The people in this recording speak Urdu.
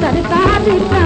سرکار